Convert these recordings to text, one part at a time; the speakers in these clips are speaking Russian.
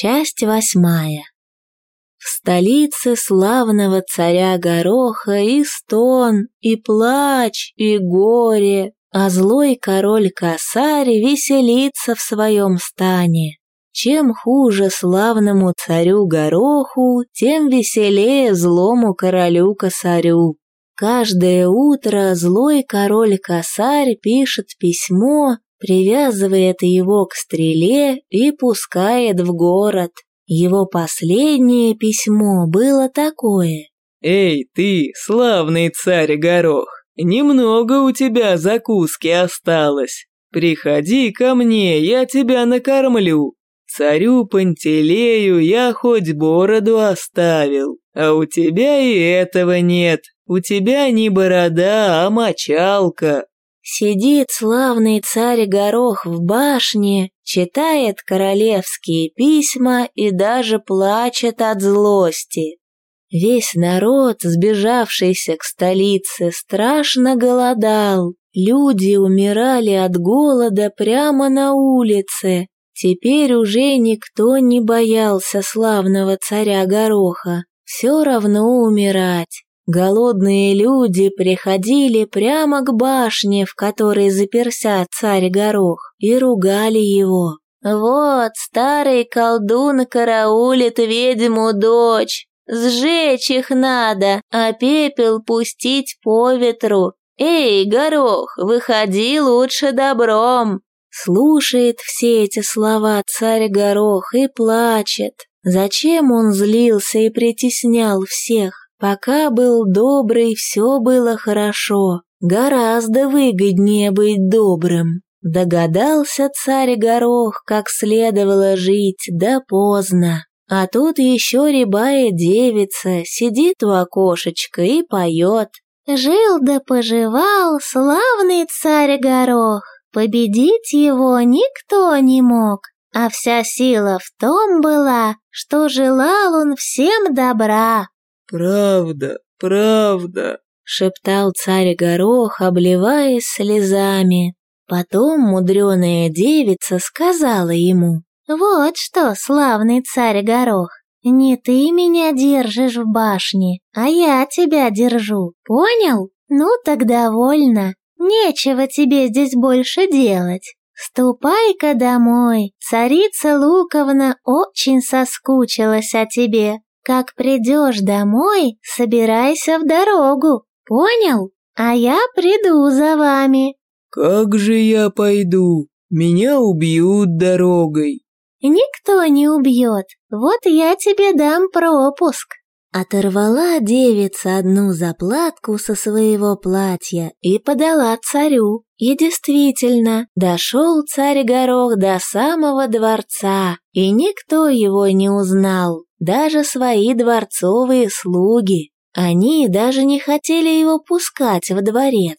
Часть восьмая. В столице славного царя Гороха и стон, и плач, и горе, а злой король-косарь веселится в своем стане. Чем хуже славному царю Гороху, тем веселее злому королю-косарю. Каждое утро злой король-косарь пишет письмо, привязывает его к стреле и пускает в город. Его последнее письмо было такое. «Эй, ты, славный царь Горох, немного у тебя закуски осталось. Приходи ко мне, я тебя накормлю. Царю Пантелею я хоть бороду оставил, а у тебя и этого нет. У тебя не борода, а мочалка. Сидит славный царь Горох в башне, читает королевские письма и даже плачет от злости. Весь народ, сбежавшийся к столице, страшно голодал. Люди умирали от голода прямо на улице. Теперь уже никто не боялся славного царя Гороха. Все равно умирать. Голодные люди приходили прямо к башне, в которой заперся царь Горох, и ругали его. «Вот, старый колдун караулит ведьму дочь, сжечь их надо, а пепел пустить по ветру. Эй, Горох, выходи лучше добром!» Слушает все эти слова царь Горох и плачет. Зачем он злился и притеснял всех? Пока был добрый, все было хорошо. Гораздо выгоднее быть добрым. Догадался царь Горох, как следовало жить, да поздно. А тут еще рябая девица сидит у окошечка и поет. Жил да поживал славный царь Горох, победить его никто не мог, а вся сила в том была, что желал он всем добра. «Правда, правда», — шептал царь Горох, обливаясь слезами. Потом мудреная девица сказала ему, «Вот что, славный царь Горох, не ты меня держишь в башне, а я тебя держу, понял? Ну так довольно, нечего тебе здесь больше делать. Ступай-ка домой, царица Луковна очень соскучилась о тебе, как придешь домой, собирайся в дорогу, понял? А я приду за вами». «Как же я пойду? Меня убьют дорогой». «Никто не убьет, вот я тебе дам пропуск». Оторвала девица одну заплатку со своего платья и подала царю. И действительно, дошел царь Горох до самого дворца, и никто его не узнал даже свои дворцовые слуги. Они даже не хотели его пускать во дворец.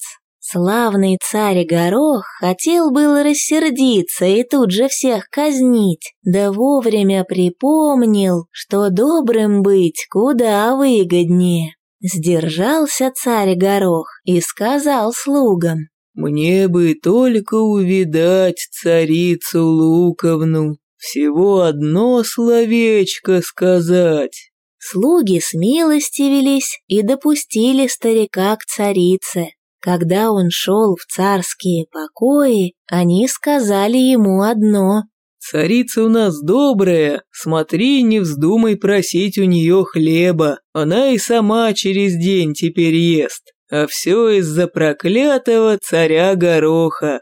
Славный царь Горох хотел было рассердиться и тут же всех казнить, да вовремя припомнил, что добрым быть куда выгоднее. Сдержался царь Горох и сказал слугам, «Мне бы только увидать царицу Луковну, всего одно словечко сказать. Слуги смилостивились и допустили старика к царице. Когда он шел в царские покои, они сказали ему одно. «Царица у нас добрая, смотри, не вздумай просить у нее хлеба, она и сама через день теперь ест, а все из-за проклятого царя Гороха.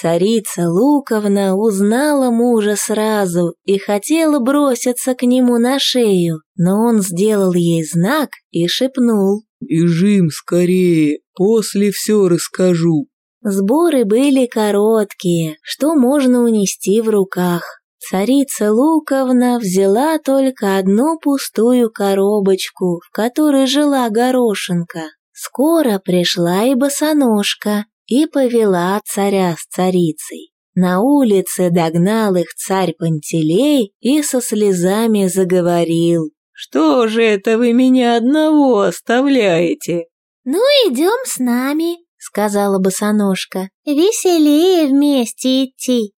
Царица Луковна узнала мужа сразу и хотела броситься к нему на шею, но он сделал ей знак и шепнул. «Бежим скорее, после все расскажу». Сборы были короткие, что можно унести в руках. Царица Луковна взяла только одну пустую коробочку, в которой жила горошинка. Скоро пришла и босоножка, и повела царя с царицей. На улице догнал их царь Пантелей и со слезами заговорил. «Что же это вы меня одного оставляете?» «Ну, идем с нами», — сказала босоножка. «Веселее вместе идти».